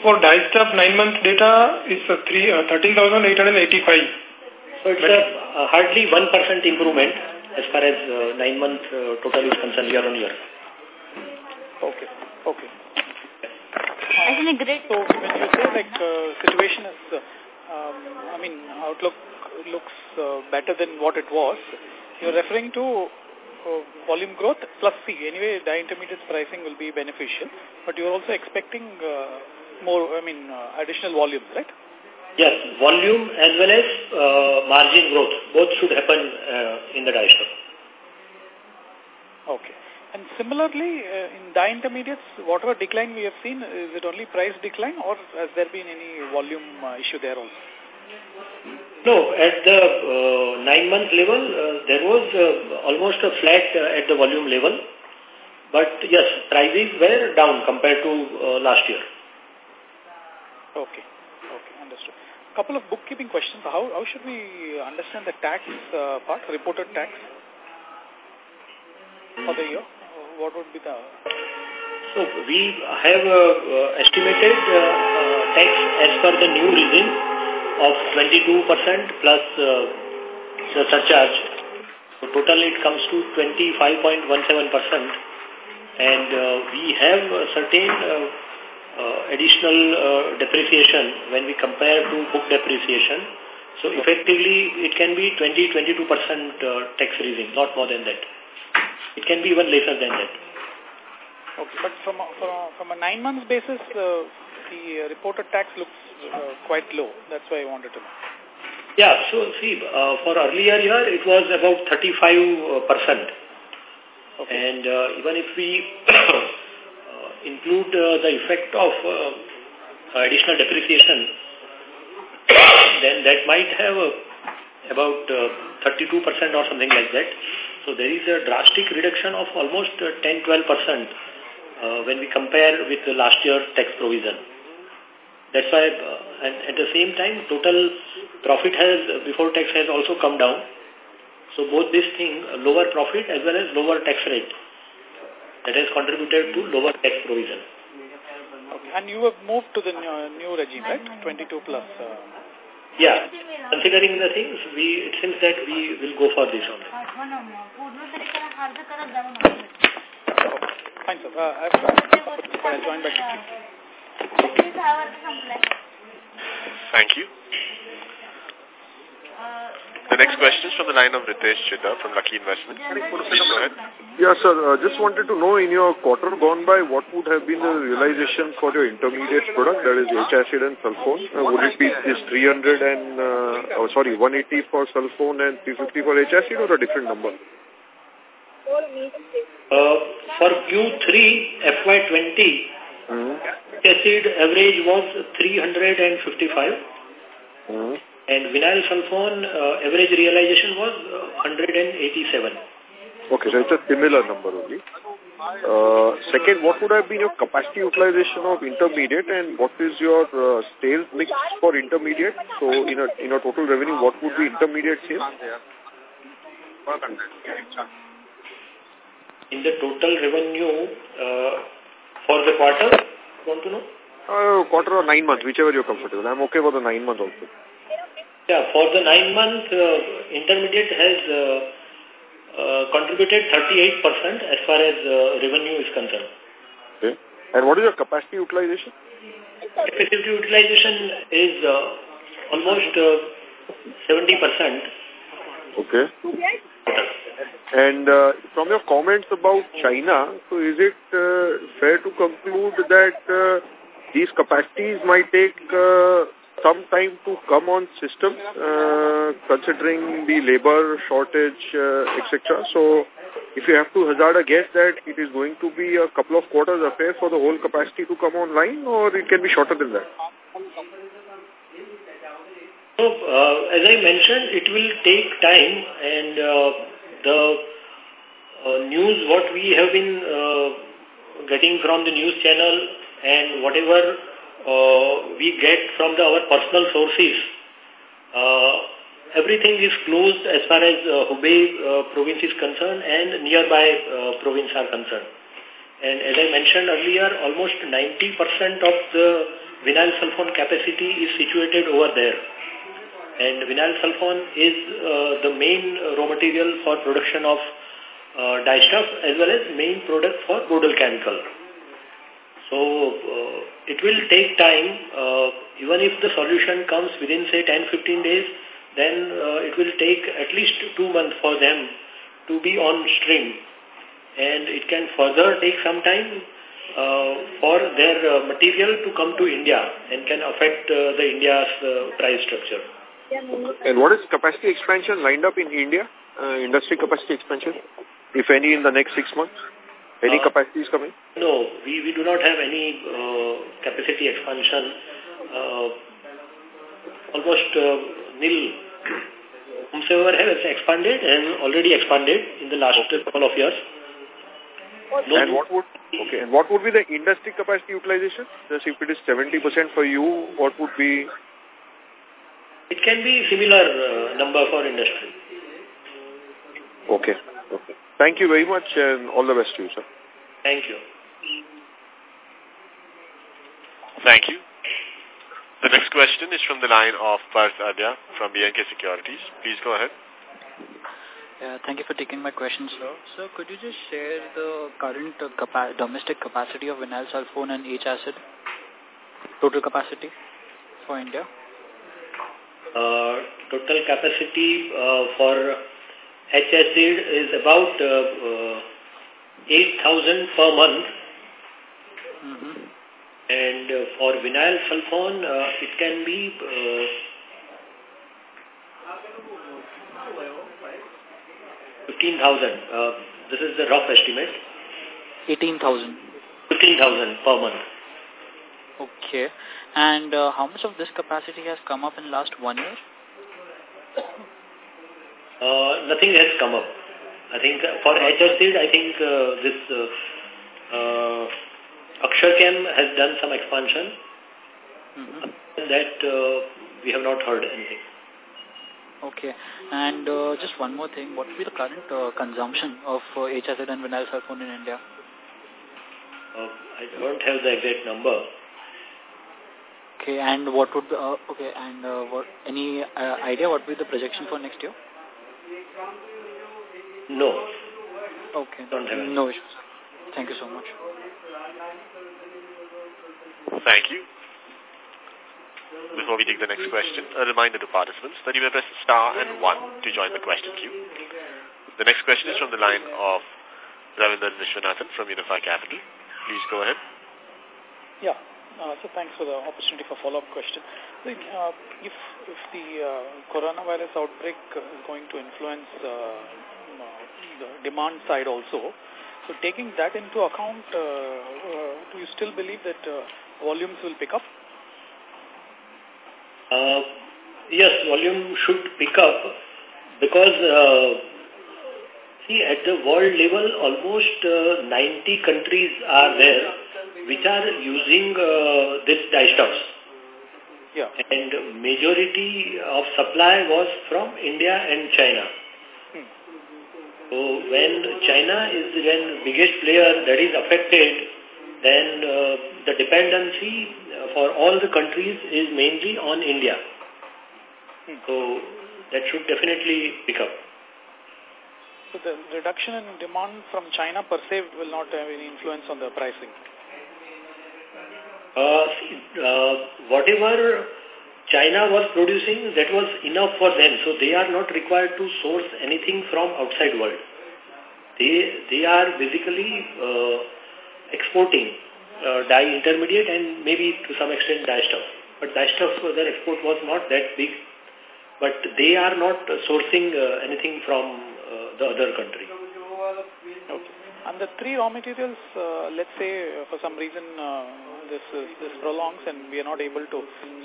[SPEAKER 3] for dye stuff, nine month data is uh, uh, 13,885.
[SPEAKER 2] So it's a, uh, hardly 1% improvement as far as uh, nine month uh, total is concerned year on year.
[SPEAKER 8] Okay. Okay. Actually, great. So when you say like uh, situation is, uh, um, I mean, outlook looks uh, better than what it was, you're referring to uh, volume growth plus C. Anyway, the intermediate pricing will be beneficial, but you're also expecting uh, more, I mean, uh, additional volumes, right?
[SPEAKER 2] Yes, volume as well as uh, margin growth. Both should happen uh, in the die shop.
[SPEAKER 8] Okay. And similarly, uh, in dye intermediates, whatever decline we have seen, is it only price decline or has there been any volume uh, issue there also?
[SPEAKER 2] No, at the uh, nine-month level, uh, there was uh, almost a flat uh, at the volume level. But yes, prices were down compared to uh, last year.
[SPEAKER 8] Okay. Okay, understood. Couple of bookkeeping questions. How, how should we understand the tax uh, part, reported tax for the year? What would be the...
[SPEAKER 2] So we have uh, uh, estimated uh, uh, tax as per the new regime of 22% plus uh, the surcharge. So total it comes to 25.17% and uh, we have certain additional uh, depreciation when we compare to book depreciation. So effectively, it can be 20-22% uh, tax regime, not more than that. It can be even lesser than that.
[SPEAKER 8] Okay, but from a, from from a nine months basis, uh, the reported tax looks uh, quite low. That's why I wanted to know.
[SPEAKER 2] Yeah, so see, uh, for earlier year, it was about 35%. Okay. And uh, even if we uh, *coughs* *coughs* include uh, the effect of uh, additional depreciation, then that might have uh, about 32% uh, or something like that. So there is a drastic reduction of almost 10-12% uh, when we compare with the last year's tax provision. That's why, and at the same time, total profit has, before tax has also come down. So both this thing, lower profit as well as lower tax rate, that has contributed to lower tax provision.
[SPEAKER 8] Okay. And you have moved to the new, new regime, right? 22 plus. Uh...
[SPEAKER 2] Yeah. Considering the things, we it seems that we will go for this only.
[SPEAKER 8] Fine, sir. Uh, I'll join back to you.
[SPEAKER 4] Thank you. The next question is from the line of Ritesh Chidda from Lucky Investment. Please go ahead.
[SPEAKER 9] Yes, sir. Uh, just wanted to know in your quarter gone by, what would have been the realization for your intermediate product, that is H acid and sulfone? Uh, would it be this 300 and, uh, oh, sorry, 180 for sulfone and 350 for H acid or a different number?
[SPEAKER 2] Uh, for Q3 FY20, mm -hmm. acid average was 355. Mm -hmm. And vinyl sulfone uh, average realization was uh, 187.
[SPEAKER 9] Okay, so it's a similar number only. Uh, second, what would have been your capacity utilization of intermediate and what is your uh, sales mix for intermediate? So in a, in a total revenue, what would be intermediate sales?
[SPEAKER 2] In the total revenue uh, for the quarter, want to know?
[SPEAKER 9] Uh, quarter or nine months, whichever you're comfortable. I'm okay for the nine months also.
[SPEAKER 2] Yeah, for the nine month, uh, intermediate has uh, uh, contributed 38% as far as uh, revenue is concerned.
[SPEAKER 9] Okay. And what is your capacity utilization?
[SPEAKER 2] Capacity utilization is uh, almost uh, 70%.
[SPEAKER 9] Okay. And uh, from your comments about China, so is it uh, fair to conclude that uh, these capacities might take uh, some time to come on system, uh, considering the labor shortage, uh, etc. So, if you have to hazard a guess that it is going to be a couple of quarters affair for the whole capacity to come online, or it can be shorter than that?
[SPEAKER 2] So, uh, as I mentioned, it will take time, and uh, the uh, news what we have been uh, getting from the news channel and whatever uh, we get from the, our personal sources, uh, everything is closed as far as uh, Hubei uh, province is concerned and nearby uh, province are concerned. And as I mentioned earlier, almost 90% of the vinyl sulfone capacity is situated over there. And vinyl sulfone is uh, the main raw material for production of uh, dyestuff as well as main product for Bodal chemical. So uh, it will take time, uh, even if the solution comes within say 10-15 days, then uh, it will take at least two months for them to be on stream. And it can further take some time uh, for their uh, material to come to India and can affect uh, the India's uh, price structure.
[SPEAKER 9] And what is capacity expansion lined up in India? Uh, industry capacity expansion, if any, in the next six months? Any
[SPEAKER 2] Uh,
[SPEAKER 9] capacity is coming?
[SPEAKER 2] No, we, we do not have any uh, capacity expansion. Uh, almost uh, nil. Whomsoever has expanded and already expanded in the last couple of years. No,
[SPEAKER 9] And what would okay? And what would be the industry capacity utilization? Just if it is seventy percent for you, what would be?
[SPEAKER 2] It can be similar uh, number for industry.
[SPEAKER 9] Okay. Okay. Thank you very much, and all the best to you, sir.
[SPEAKER 2] Thank you.
[SPEAKER 4] Thank you. The next question is from the line of Parth Adya from BNK Securities. Please go ahead.
[SPEAKER 10] Yeah, thank you for taking my question, sir. Sir, could you just share the current uh, capa domestic capacity of vinyl sulfone and H acid? Total capacity for India?
[SPEAKER 2] Uh, total capacity uh, for H acid is about uh, uh, 8,000 per month
[SPEAKER 10] Mm -hmm.
[SPEAKER 2] and uh, for vinyl sulfone uh, it can be uh, 15,000. Uh, this is the rough estimate.
[SPEAKER 10] 18,000.
[SPEAKER 2] 15,000 per month.
[SPEAKER 10] Okay. And uh, how much of this capacity has come up in last one year?
[SPEAKER 2] Uh, nothing has come up. I think uh, for H acid, I think uh, this uh, uh, Aksharchem has done some expansion.
[SPEAKER 10] Mm -hmm.
[SPEAKER 2] That uh, we have not heard anything.
[SPEAKER 10] Okay. And uh, just one more thing. What will be the current uh, consumption of uh, H acid and vinyl sulfone in India?
[SPEAKER 2] Uh, I don't have the exact number.
[SPEAKER 10] Okay. And what would be, uh, okay. And uh, what any uh, idea what will be the projection for next year?
[SPEAKER 2] No.
[SPEAKER 10] Okay.
[SPEAKER 2] Don't have any.
[SPEAKER 10] No issues. Thank you so much.
[SPEAKER 4] Thank you. Before we take the next question, a reminder to participants that you may press star and one to join the question queue. The next question is from the line of Ravindran Vishwanathan from Unify Capital. Please go ahead.
[SPEAKER 8] Yeah. Uh, so thanks for the opportunity for follow-up question. Uh, if if the uh, coronavirus outbreak is going to influence uh, the demand side also, so taking that into account, uh, uh, do you still believe that uh, volumes will pick up?
[SPEAKER 2] Uh, yes, volume should pick up because, uh, see, at the world level, almost uh, 90 countries are there which are using uh, this dyestuffs.
[SPEAKER 8] Yeah.
[SPEAKER 2] And majority of supply was from India and China.
[SPEAKER 8] Hmm.
[SPEAKER 2] So when China is the biggest player that is affected, then uh, the dependency for all the countries is mainly on India.
[SPEAKER 8] Hmm.
[SPEAKER 2] So that should definitely pick up.
[SPEAKER 8] So the reduction in demand from China per se will not have any influence on the pricing?
[SPEAKER 2] Uh, uh, whatever China was producing, that was enough for them. So they are not required to source anything from outside world. They, they are basically uh, exporting uh, dye intermediate and maybe to some extent dye stuff. But dye stuff, their export was not that big. But they are not sourcing uh, anything from uh, the other country.
[SPEAKER 8] Okay. And the three raw materials, uh, let's say uh, for some reason uh, this uh, this prolongs and we are not able to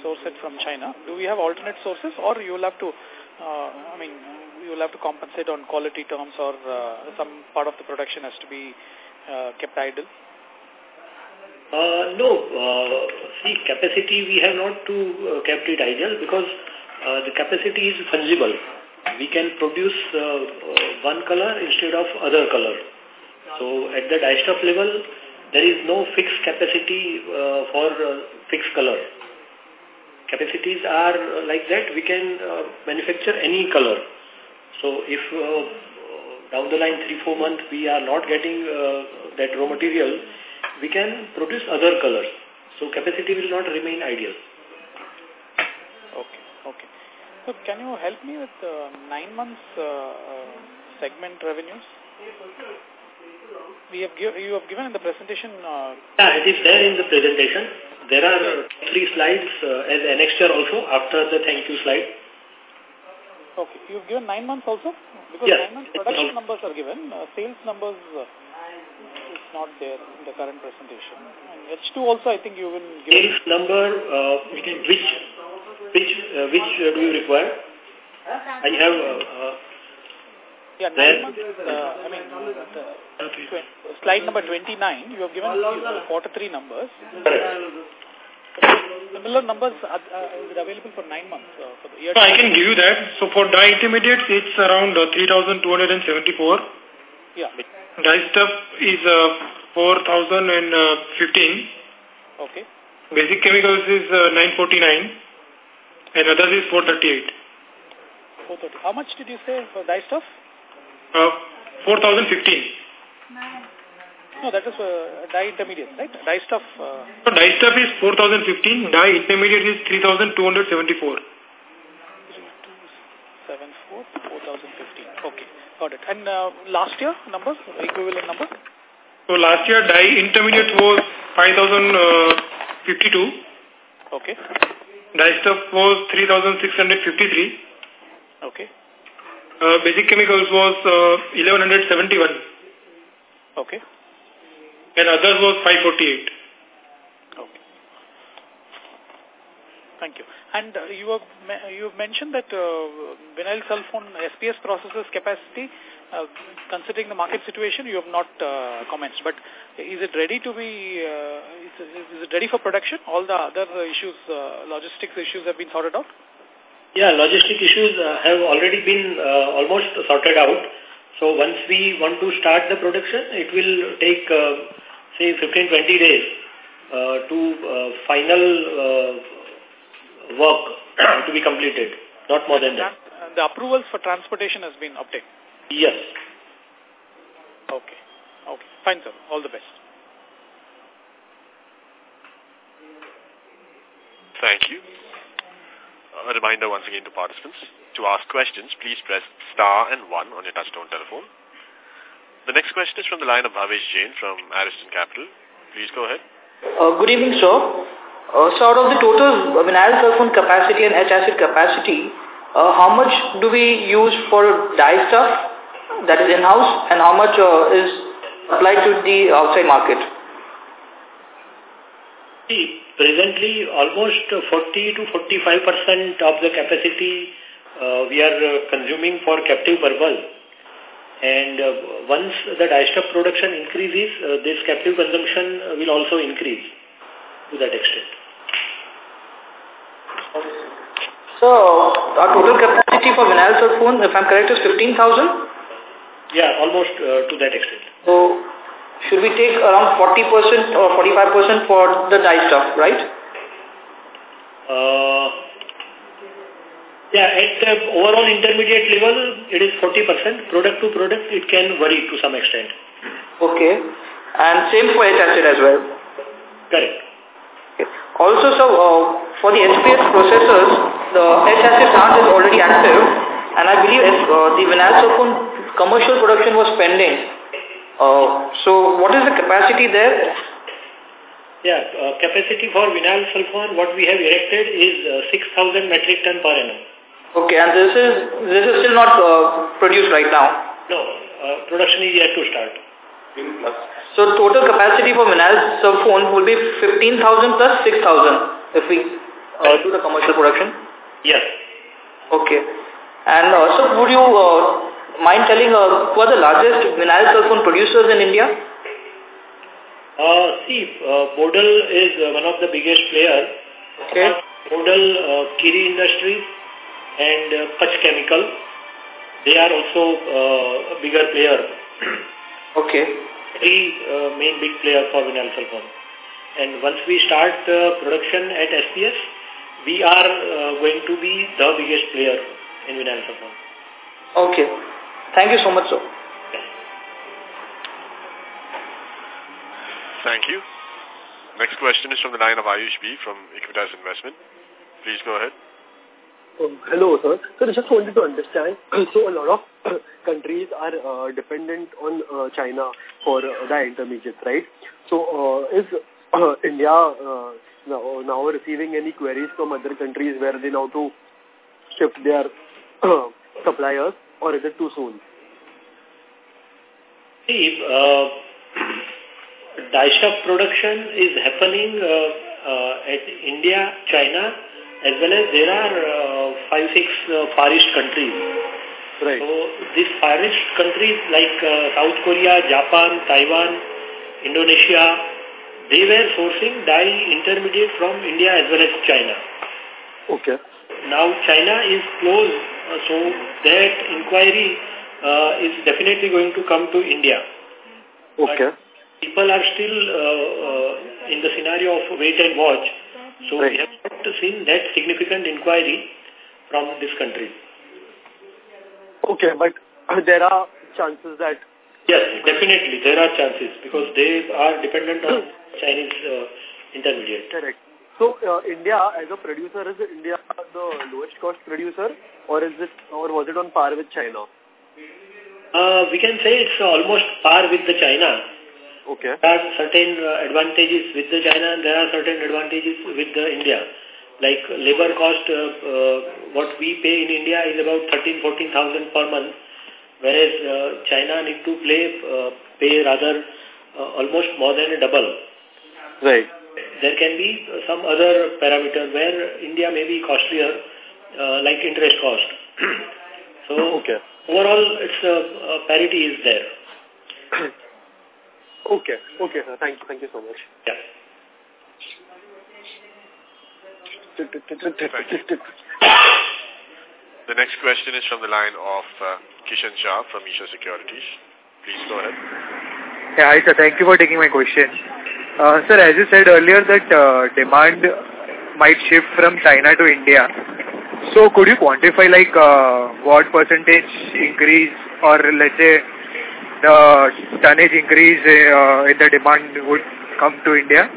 [SPEAKER 8] source it from China, do we have alternate sources or you will have to, uh, I mean, you will have to compensate on quality terms or uh, some part of the production has to be kept idle?
[SPEAKER 2] No, see, capacity we have not to kept it idle because the capacity is fungible. We can produce one color instead of other color. So at the dye stuff level, there is no fixed capacity uh, for uh, fixed color. Capacities are uh, like that, we can uh, manufacture any color. So if uh, down the line, three, four months, we are not getting uh, that raw material, we can produce other colors. So capacity will not remain ideal.
[SPEAKER 8] Okay, okay. So can you help me with nine months segment revenues? We have give, you have given in the presentation. Uh,
[SPEAKER 2] yeah, it is there in the presentation. There are three slides uh, as annexure also after the thank you slide.
[SPEAKER 8] Okay, you've given nine months also? Because
[SPEAKER 2] yes.
[SPEAKER 8] nine months production numbers are given, uh, sales numbers uh, is not there in the current presentation. And H2 also I think you will give...
[SPEAKER 2] Sales number, uh, which, which, uh, which uh, do you require? I have...
[SPEAKER 8] Yeah, nine months, uh, I mean, the, slide number 29, you have given quarter three numbers. Similar numbers are, uh, available for nine months uh, for the year.
[SPEAKER 3] So I can give you that. So for dye intermediates, it's around uh, 3,274.
[SPEAKER 8] Yeah.
[SPEAKER 3] Dye stuff is uh, 4,015.
[SPEAKER 8] Okay.
[SPEAKER 3] Basic chemicals is uh, 949. And others is 438.
[SPEAKER 8] 430. How much did you say for dye stuff?
[SPEAKER 3] Uh, 4,015.
[SPEAKER 8] No, that is uh, dye intermediate, right? Dye stuff. Uh...
[SPEAKER 3] So dye stuff is 4015, dye intermediate is 3274.
[SPEAKER 8] 374, 4015. Okay, got it. And uh, last year number, equivalent number?
[SPEAKER 3] So last year dye intermediate was 5052.
[SPEAKER 8] Okay.
[SPEAKER 3] Dye stuff was 3653.
[SPEAKER 8] Okay.
[SPEAKER 3] Uh, basic chemicals was uh, 1171.
[SPEAKER 8] Okay
[SPEAKER 3] and others was 548.
[SPEAKER 8] Okay. Thank you. And uh, you have you have mentioned that uh, vinyl sulfone SPS processes capacity, uh, considering the market situation, you have not uh, commented. But is it ready to be? Uh, is, is it ready for production? All the other issues, uh, logistics issues, have been sorted out.
[SPEAKER 2] Yeah, logistic issues uh, have already been uh, almost sorted out. So once we want to start the production, it will take uh, say 15, 20 days uh, to uh, final uh, work *clears throat* to be completed, not more than that.
[SPEAKER 8] The approvals for transportation has been obtained?
[SPEAKER 2] Yes.
[SPEAKER 8] Okay. Okay. Fine, sir. All the best.
[SPEAKER 4] Thank you. A reminder once again to participants, to ask questions, please press star and one on your touchtone telephone. The next question is from the line of Bhavesh Jain from Ariston Capital. Please go ahead.
[SPEAKER 11] Uh, good evening, sir. Uh, so out of the total vinyl sulfone capacity and H-acid capacity, uh, how much do we use for dye stuff that is in-house and how much uh, is applied to the outside market?
[SPEAKER 2] Presently almost 40 to 45% of the capacity uh, we are uh, consuming for captive purpose and uh, once the dye stuff production increases, uh, this captive consumption uh, will also increase to that extent.
[SPEAKER 11] So, our total capacity for vinyl sulfone, if I'm correct, is 15,000?
[SPEAKER 2] Yeah, almost uh, to that extent.
[SPEAKER 11] So, should we take around 40% or 45% for the dye stuff, right?
[SPEAKER 2] Uh, yeah, at the overall intermediate level, it is 40%. Product to product, it can vary to some extent.
[SPEAKER 11] Okay. And same for H-acid as well?
[SPEAKER 2] Correct.
[SPEAKER 11] Okay. Also, so uh, for the SPS processors, the H-acid plant is already active, and I believe uh, the vinyl commercial production was pending. Uh, so, what is the capacity there?
[SPEAKER 2] Yeah, uh, capacity for vinyl sulfone, what we have erected is uh, 6,000 metric ton per annum.
[SPEAKER 11] Okay, and this is this is still not uh, produced right now?
[SPEAKER 2] No, uh, production is yet to start.
[SPEAKER 11] So total capacity for vinyl sulfone will be 15,000 plus 6,000 if we uh, do the commercial production?
[SPEAKER 2] Yes.
[SPEAKER 11] Okay. And uh, so would you uh, mind telling uh, who are the largest vinyl sulfone producers in India?
[SPEAKER 2] Uh, see, uh, Bodal is uh, one of the biggest players.
[SPEAKER 11] Okay.
[SPEAKER 2] Bodal, uh, Kiri Industries, and uh, Pach Chemical. They are also uh, a bigger player. *clears throat*
[SPEAKER 11] okay.
[SPEAKER 2] Three uh, main big players for vinyl sulfone. And once we start uh, production at SPS, we are uh, going to be the biggest player in vinyl sulfone.
[SPEAKER 11] Okay. Thank you so much, sir.
[SPEAKER 4] Thank you. Next question is from the line of Ayush B from Equitas Investment. Please go ahead.
[SPEAKER 7] Um, hello, sir. So I just wanted to understand. *clears throat* So a lot of *clears throat* countries are uh, dependent on uh, China for uh, the intermediates, right? So uh, is uh, *clears throat* India uh, now, now receiving any queries from other countries where they now to shift their uh, suppliers, or is it too soon?
[SPEAKER 2] See, uh, *clears throat* dye stuff production is happening uh, uh, at India, China, as well as there are uh, five, six uh, Far East countries.
[SPEAKER 7] Right.
[SPEAKER 2] So these Far East countries like uh, South Korea, Japan, Taiwan, Indonesia, they were sourcing dye intermediate from India as well as China.
[SPEAKER 7] Okay.
[SPEAKER 2] Now China is closed, so that inquiry uh, is definitely going to come to India.
[SPEAKER 7] Okay.
[SPEAKER 2] But people are still uh, uh, in the scenario of wait and watch. So
[SPEAKER 7] Right.
[SPEAKER 2] we have not seen that significant inquiry from this country.
[SPEAKER 7] Okay, but *clears throat* there are chances that
[SPEAKER 2] Yes, definitely there are chances because they are dependent on *clears throat* Chinese uh, intermediate.
[SPEAKER 7] correct. So uh, India as a producer is India the lowest cost producer, or is it, or was it on par with China?
[SPEAKER 2] Uh, we can say it's almost par with the China.
[SPEAKER 7] Okay.
[SPEAKER 2] There are certain uh, advantages with the China and there are certain advantages with the India. Like labor cost, uh, uh, what we pay in India is about 13, 14,000 per month, whereas uh, China need to play, uh, pay rather uh, almost more than a double.
[SPEAKER 7] Right.
[SPEAKER 2] There can be uh, some other parameter where India may be costlier, uh, like interest cost. *clears throat* so
[SPEAKER 7] Okay.
[SPEAKER 2] overall, it's uh, uh, parity is there. *clears throat*
[SPEAKER 7] Okay. Okay, sir. Thank you. Thank you so much.
[SPEAKER 2] Yeah.
[SPEAKER 4] The next question is from the line of uh, Kishan Shah from Isha Securities. Please go ahead.
[SPEAKER 12] Yeah, hi sir. Thank you for taking my question. Uh, sir, as you said earlier that uh, demand might shift from China to India. So could you quantify like uh, what percentage increase or let's say the tonnage increase in the demand would come to India?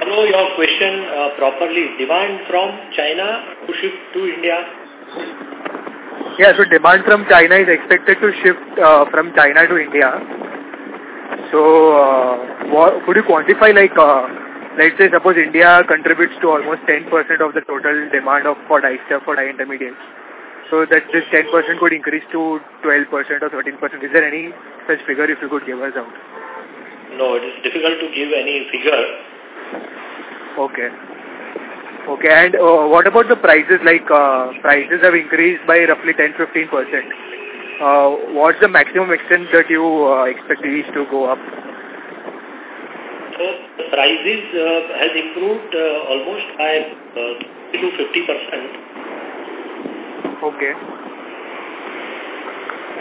[SPEAKER 2] Follow your question properly. Demand from China to shift to India.
[SPEAKER 12] Yeah, so demand from China is expected to shift uh, from China to India. So, uh, what, could you quantify like, uh, let's say suppose India contributes to almost 10% of the total demand of for dye stuff, for dye intermediates. So that this 10% could increase to 12% or 13%. Is there any such figure if you could give us out?
[SPEAKER 2] No, it is difficult to give any figure.
[SPEAKER 12] Okay. Okay, and uh, what about the prices? Like, uh, prices have increased by roughly 10-15%. Uh, what's the maximum extent that you uh, expect these to go up?
[SPEAKER 2] So the prices uh, has improved uh, almost by uh, 50 to 50 percent.
[SPEAKER 12] Okay.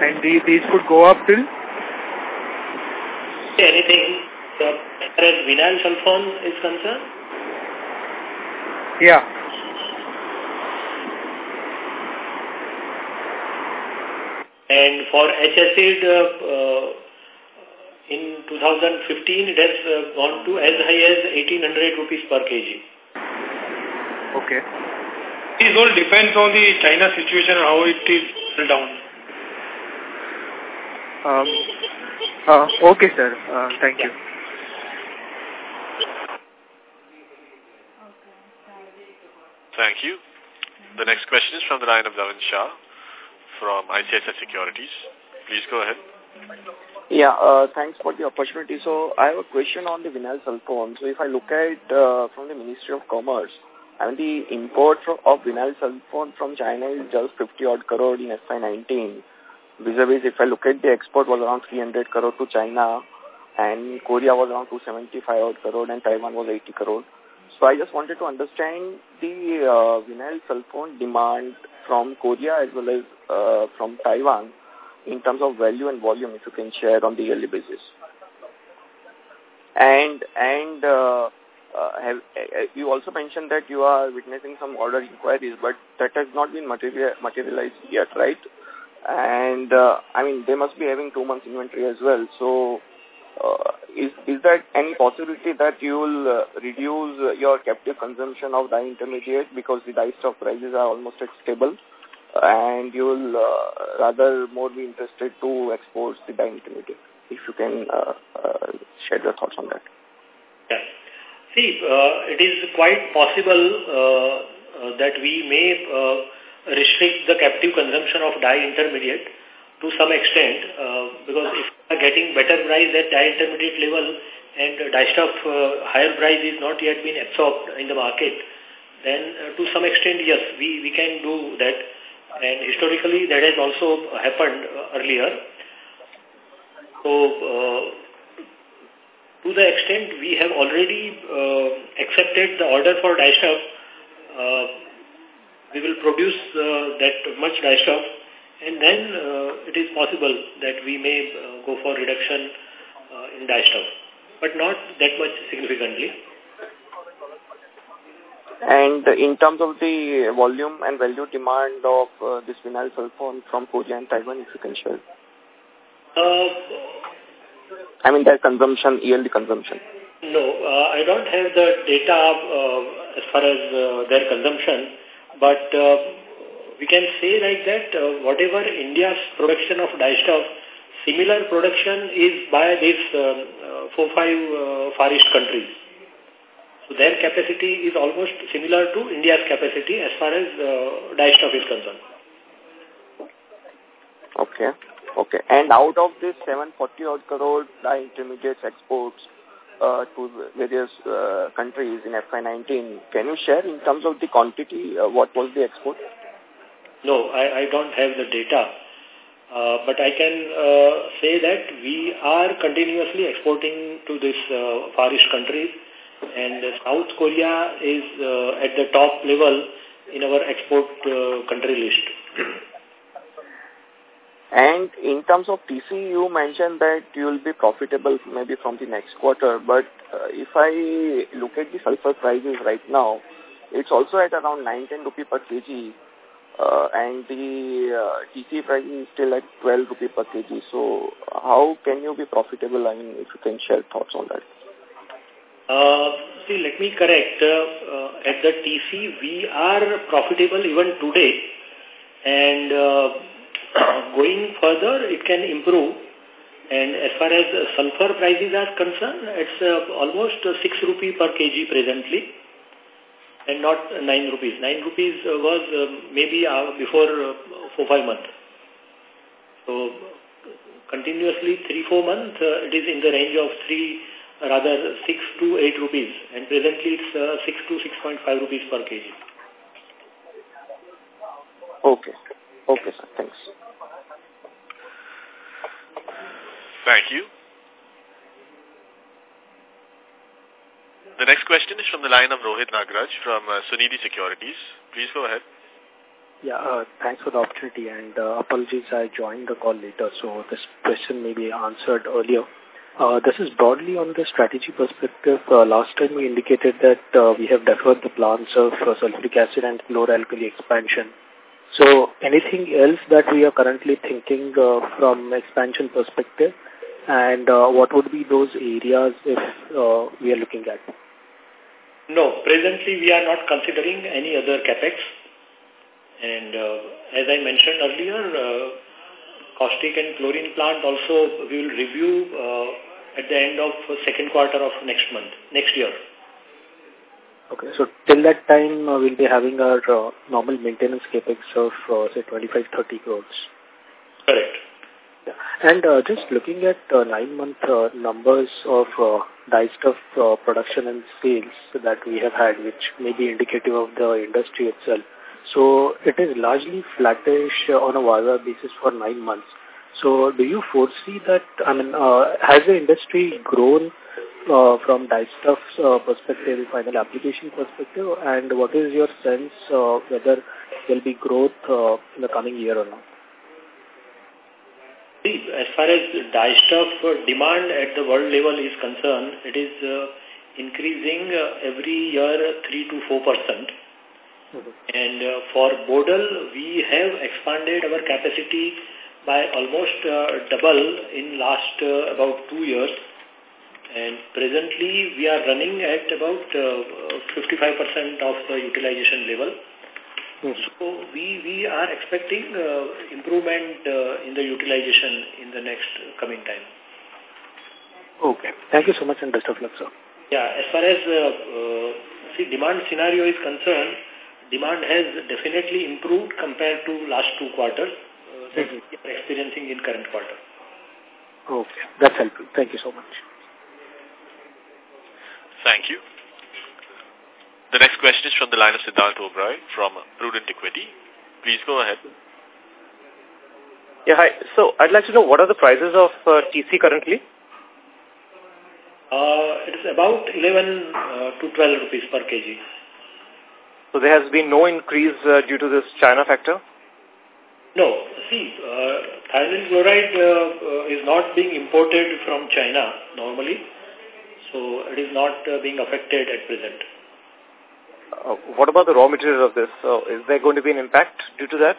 [SPEAKER 12] And the, these could go up till?
[SPEAKER 2] Anything uh, as far as vinyl sulfone is concerned?
[SPEAKER 12] Yeah.
[SPEAKER 2] And for H acid, uh, uh, in 2015, it has uh, gone to as high as 1800 rupees per kg.
[SPEAKER 12] Okay.
[SPEAKER 3] This all depends on the China situation, and how it is settled down.
[SPEAKER 12] Um, uh, okay, sir. Uh, thank you.
[SPEAKER 4] Thank you. The next question is from the line of Dhavan Shah from ICICI Securities. Please go ahead.
[SPEAKER 13] Yeah, uh, thanks for the opportunity. So I have a question on the vinyl sulfone. So if I look at uh, from the Ministry of Commerce, I mean the import of vinyl sulfone from China is just 50 odd crore in FY19. Vis-a-vis if I look at the export was around 300 crore to China and Korea was around 275 odd crore and Taiwan was 80 crore. So I just wanted to understand the uh, vinyl sulfone demand from Korea as well as uh, from Taiwan in terms of value and volume, if you can share on the yearly basis. And and uh, uh, have, uh, you also mentioned that you are witnessing some order inquiries, but that has not been material, materialized yet, right? And uh, I mean, they must be having two months inventory as well. So is, is there any possibility that you will uh, reduce your captive consumption of dye intermediate because the dye stuff prices are almost stable and you will uh, rather more be interested to export the dye intermediate? If you can uh, uh, share your thoughts on that.
[SPEAKER 2] Yeah. See, uh, it is quite possible uh, uh, that we may uh, restrict the captive consumption of dye intermediate to some extent uh, because if are getting better price at intermediate level and dye stuff uh, higher price is not yet been absorbed in the market, then uh, to some extent, yes, we, we can do that. And historically, that has also happened earlier. So, uh, to the extent we have already uh, accepted the order for dye stuff, uh, we will produce uh, that much dye stuff and then uh, it is possible that we may uh, go for reduction uh, in dye stuff, but not that much significantly.
[SPEAKER 13] And in terms of the volume and value demand of uh, this vinyl sulfone from Korea and Taiwan, if you can share.
[SPEAKER 2] Uh,
[SPEAKER 13] I mean, their consumption, yearly consumption.
[SPEAKER 2] No, uh, I don't have the data uh, as far as uh, their consumption, but uh, we can say like that uh, whatever India's production of dye stuff, similar production is by these uh, uh, four, five uh, Far East countries. So their capacity is almost similar to India's capacity as far as uh, dye stuff is concerned.
[SPEAKER 13] Okay. Okay. And out of this 740 odd crore dye intermediates exports uh, to various uh, countries in FY19, can you share in terms of the quantity, uh, what was the export?
[SPEAKER 2] No, I, I don't have the data. Uh, but I can uh, say that we are continuously exporting to this uh, Far East countries and South Korea is uh, at the top level in our export uh, country list.
[SPEAKER 13] And in terms of TC, you mentioned that you will be profitable maybe from the next quarter. But uh, if I look at the sulfur prices right now, it's also at around 9-10 rupee per kg. Uh, and the uh, TC price is still at 12 rupee per kg. So how can you be profitable? I mean, if you can share thoughts on that.
[SPEAKER 2] Uh, see, let me correct. Uh, uh, at the TC, we are profitable even today. And uh, *coughs* going further, it can improve. And as far as sulfur prices are concerned, it's uh, almost uh, 6 rupee per kg presently and not 9 rupees. 9 rupees uh, was uh, maybe uh, before uh, 4-5 months. So continuously 3-4 months, uh, it is in the range of 3, rather 6 to 8 rupees. And presently it's uh, 6 to 6.5 rupees per kg.
[SPEAKER 13] Okay. Okay, sir. Thanks.
[SPEAKER 4] Thank you. The next question is from the line of Rohit Nagraj from uh, Sunidhi Securities. Please go ahead.
[SPEAKER 14] Yeah, uh, thanks for the opportunity and uh, apologies I joined the call later, so this question may be answered earlier. Uh, this is broadly on the strategy perspective. Uh, last time we indicated that uh, we have deferred the plans of uh, sulfuric acid and chloralkali expansion. So anything else that we are currently thinking uh, from expansion perspective and uh, what would be those areas if uh, we are looking at?
[SPEAKER 2] No, presently we are not considering any other capex. And uh, as I mentioned earlier, uh, caustic and chlorine plant also we will review uh, at the end of second quarter of next month, next year.
[SPEAKER 14] Okay, so till that time uh, we'll be having our uh, normal maintenance capex of uh, say 25-30 crores.
[SPEAKER 2] Correct.
[SPEAKER 14] And uh, just looking at uh, nine-month uh, numbers of uh, dye stuff uh, production and sales that we have had, which may be indicative of the industry itself. So it is largely flattish on a YY basis for nine months. So do you foresee that, I mean, uh, has the industry grown uh, from dye stuff's uh, perspective, final application perspective, and what is your sense uh, whether there will be growth uh, in the coming year or not?
[SPEAKER 2] Far as dye stuff demand at the world level is concerned, it is uh, increasing uh, every year 3 to 4 percent. Mm -hmm. And uh, for Bodal, we have expanded our capacity by almost uh, double in last uh, about two years. And presently, we are running at about 55% uh, of the utilization level. Hmm. So we, we are expecting uh, improvement uh, in the utilization in the next coming time.
[SPEAKER 14] Okay. Thank you so much and best of luck, sir.
[SPEAKER 2] Yeah, as far as uh, uh, see demand scenario is concerned, demand has definitely improved compared to last two quarters uh, that mm -hmm. we are experiencing in current quarter.
[SPEAKER 14] Okay, that's helpful. Thank you so much.
[SPEAKER 4] Thank you. The next question is from the line of Siddharth Obrai from Prudent Equity. Please go ahead.
[SPEAKER 15] Yeah, hi. So I'd like to know what are the prices of uh, TC currently?
[SPEAKER 2] Uh, it is about 11 uh, to 12 rupees per kg.
[SPEAKER 15] So there has been no increase uh, due to this China factor?
[SPEAKER 2] No. See, uh, thionyl chloride uh, uh, is not being imported from China normally. So it is not uh, being affected at present.
[SPEAKER 15] Uh, what about the raw material of this? So is there going to be an impact due to that?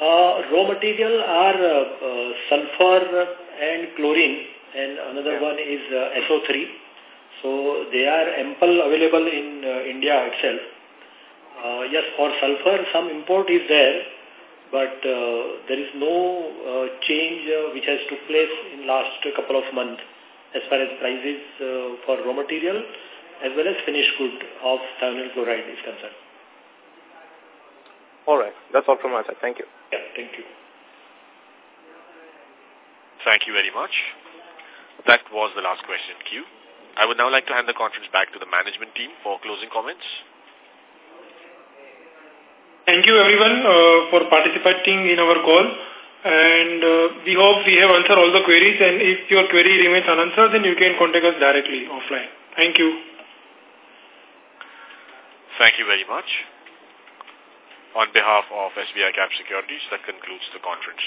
[SPEAKER 2] Uh, raw material are uh, uh, sulfur and chlorine and another yeah. one is uh, SO3. So they are ample available in uh, India itself. Uh, yes, for sulfur, some import is there, but uh, there is no uh, change uh, which has took place in last couple of months as far as prices uh, for raw material as well as finished good of thionyl chloride is concerned.
[SPEAKER 15] All right. That's all from my side. Thank you.
[SPEAKER 2] Yeah, thank you.
[SPEAKER 4] Thank you very much. That was the last question in queue. I would now like to hand the conference back to the management team for closing comments.
[SPEAKER 3] Thank you everyone uh, for participating in our call and uh, we hope we have answered all the queries and if your query remains unanswered then you can contact us directly offline. Thank you.
[SPEAKER 4] Thank you very much. On behalf of SBI Cap Securities, that concludes the conference.